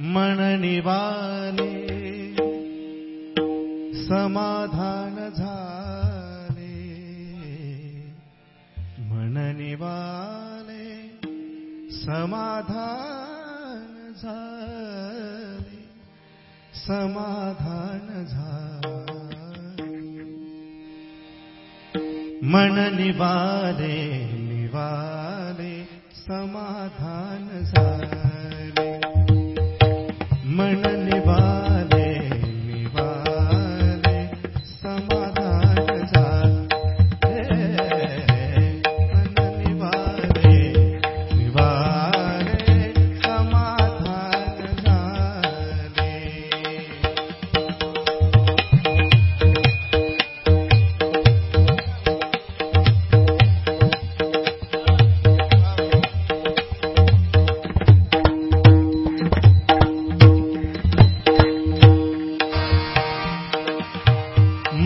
मननिवाले झाले मननिवाले समाधान झाले समाधान झाले मननिवाले निवाले समाधान झाले ரமணன்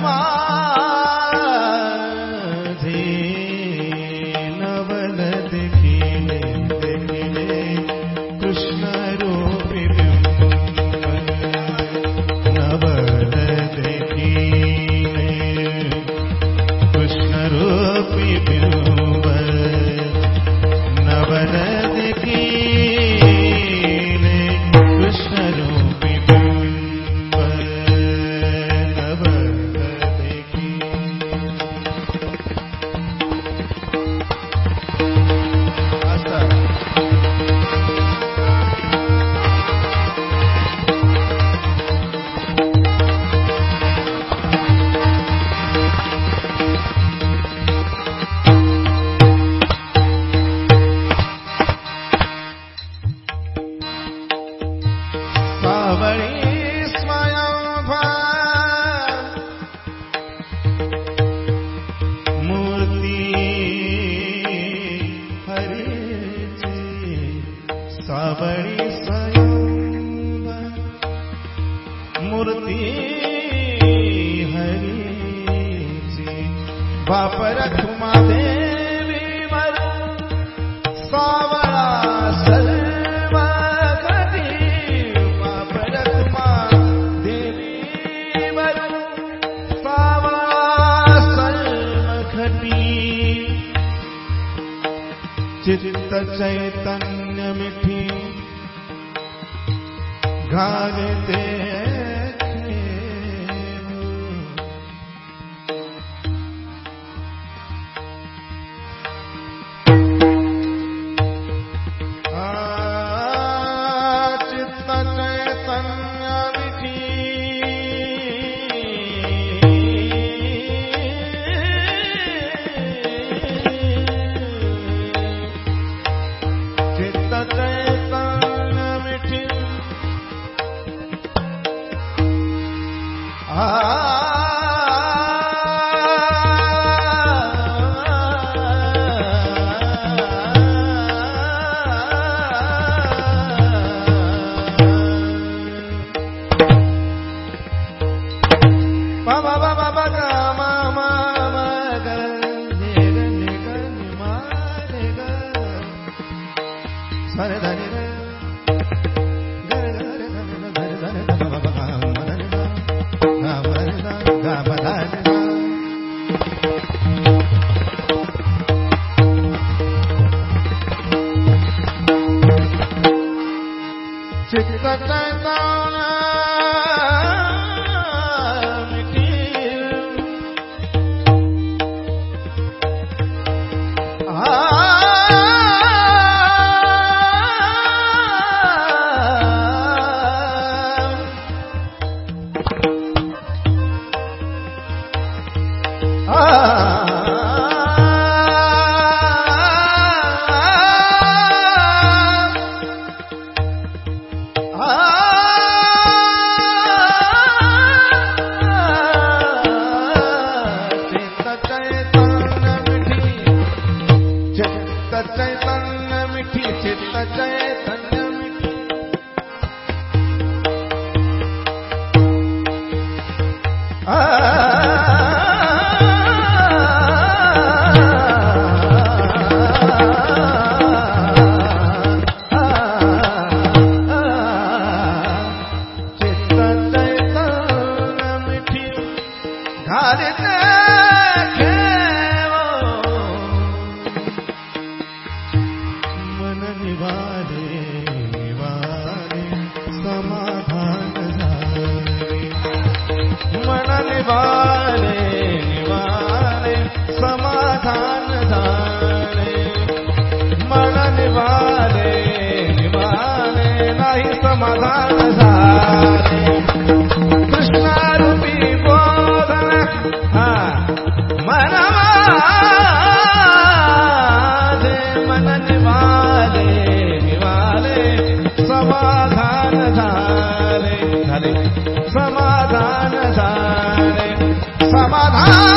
मा बाप रखुमा मरु सावळा सर्व गती बापरथुमा देवी मरु सावळा सर्व घटी चित्त चैतन्य मिठी घालते तय Hare समाधान जाने मन निवारे निवारे नहीं समाधान जाने कृष्णा रूपी बोधन मन मन निवारे निवारे समाधान जाने समाधान जाने समाधान